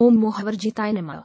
ओम मोहवर जिताय नमः